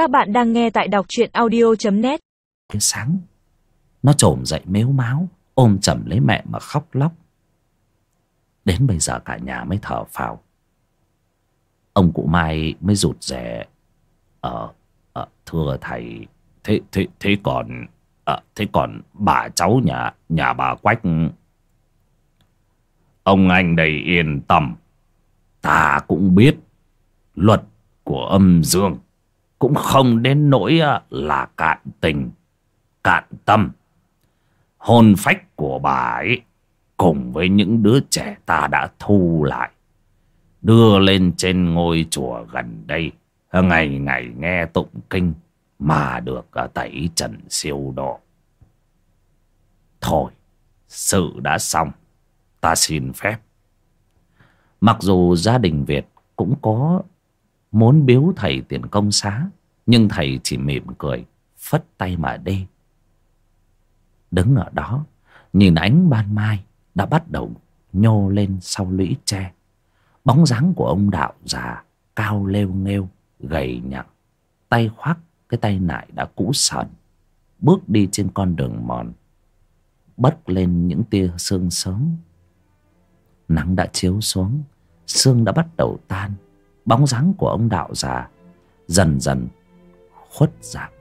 Các bạn đang nghe tại đọc truyện audio.net Sáng. Nó trồm dậy mếu máu Ôm chầm lấy mẹ mà khóc lóc. Đến bây giờ cả nhà mới thở phào. Ông cụ Mai mới rụt rè. Ờ, ờ thưa thầy Thế, thế, thế còn à, Thế còn bà cháu nhà Nhà bà Quách? Ông anh đầy yên tâm. Ta cũng biết Luật của âm dương. Cũng không đến nỗi à, là cạn tình, Cạn tâm. Hồn phách của bà ấy Cùng với những đứa trẻ ta đã thu lại, Đưa lên trên ngôi chùa gần đây. Ngày ngày nghe tụng kinh Mà được à, tẩy trần siêu độ. Thôi, Sự đã xong. Ta xin phép. Mặc dù gia đình Việt cũng có muốn biếu thầy tiền công xá nhưng thầy chỉ mỉm cười, phất tay mà đi. Đứng ở đó, nhìn ánh ban mai đã bắt đầu nhô lên sau lũy tre. Bóng dáng của ông đạo già cao lêu nghêu, gầy nhặng tay khoác cái tay nải đã cũ sờn, bước đi trên con đường mòn bất lên những tia sương sớm. Nắng đã chiếu xuống, sương đã bắt đầu tan. Bóng dáng của ông đạo già dần dần khuất dạng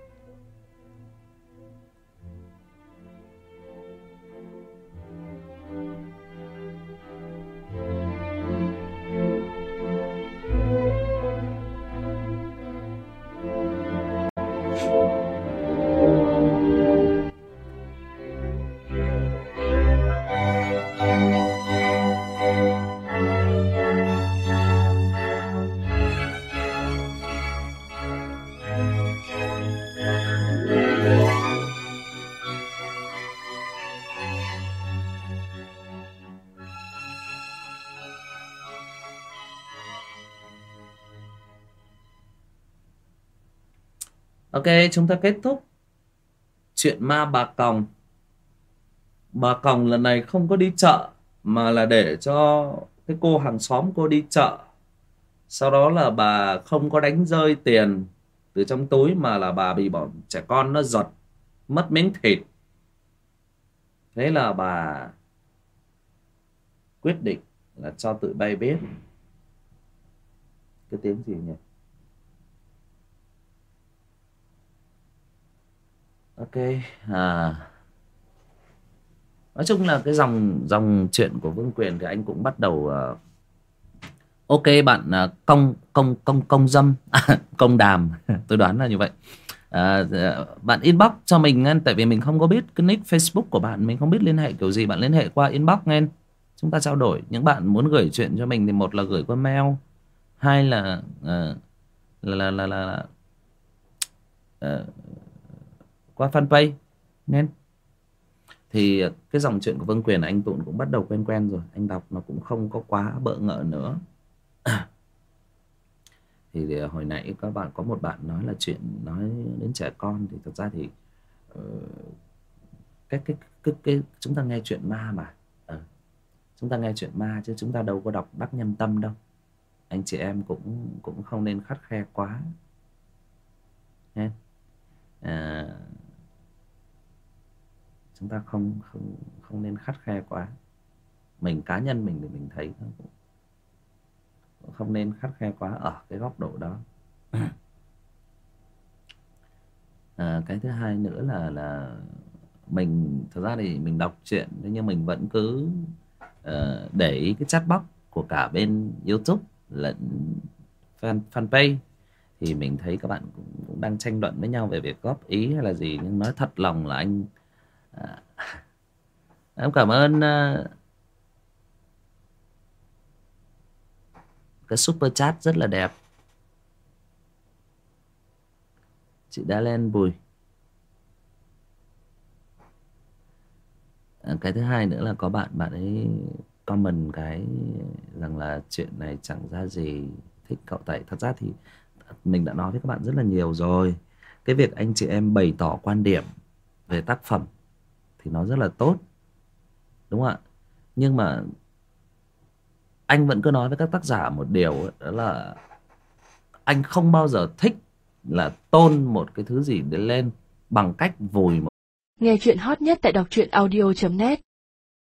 Ok, chúng ta kết thúc chuyện ma bà còng. Bà còng lần này không có đi chợ mà là để cho cái cô hàng xóm cô đi chợ. Sau đó là bà không có đánh rơi tiền từ trong túi mà là bà bị bọn trẻ con nó giật mất miếng thịt. Thế là bà quyết định là cho tụi bay biết cái tiếng gì nhỉ? Ok. À. Nói chung là cái dòng dòng chuyện của vương quyền thì anh cũng bắt đầu uh, ok bạn uh, công công công công dâm công đàm. Tôi đoán là như vậy. À, dạ, bạn inbox cho mình nghe tại vì mình không có biết cái nick facebook của bạn mình không biết liên hệ kiểu gì. Bạn liên hệ qua inbox nghe chúng ta trao đổi. Những bạn muốn gửi chuyện cho mình thì một là gửi qua mail hai là uh, là là là, là uh, qua fanpage nên. Thì cái dòng chuyện của Vương Quyền anh Tụng cũng bắt đầu quen quen rồi. Anh đọc nó cũng không có quá bỡ ngỡ nữa. Thì hồi nãy các bạn có một bạn nói là chuyện nói đến trẻ con. Thì thật ra thì uh, cái, cái cái cái chúng ta nghe chuyện ma mà. Uh, chúng ta nghe chuyện ma chứ chúng ta đâu có đọc Bác nhân tâm đâu. Anh chị em cũng cũng không nên khắt khe quá. Nên, uh, à, chúng ta không không không nên khắt khe quá. Mình cá nhân mình thì mình thấy nó cũng không nên khắt khe quá ở cái góc độ đó. À, cái thứ hai nữa là là mình thật ra thì mình đọc truyện nhưng mình vẫn cứ uh, để ý cái chat box của cả bên youtube lẫn fan fanpage. Thì mình thấy các bạn cũng, cũng đang tranh luận với nhau về việc góp ý hay là gì nhưng nói thật lòng là anh à, em cảm ơn à, cái super chat rất là đẹp. Chị đã lên bùi. À, cái thứ hai nữa là có bạn bạn ấy comment cái rằng là chuyện này chẳng ra gì thích cậu tẩy. Thật ra thì mình đã nói với các bạn rất là nhiều rồi. Cái việc anh chị em bày tỏ quan điểm về tác phẩm thì nó rất là tốt. Đúng không ạ? Nhưng mà anh vẫn cứ nói với các tác giả một điều đó là anh không bao giờ thích là tôn một cái thứ gì để lên bằng cách vùi một Nghe chuyện hot nhất tại đọc truyện audio.net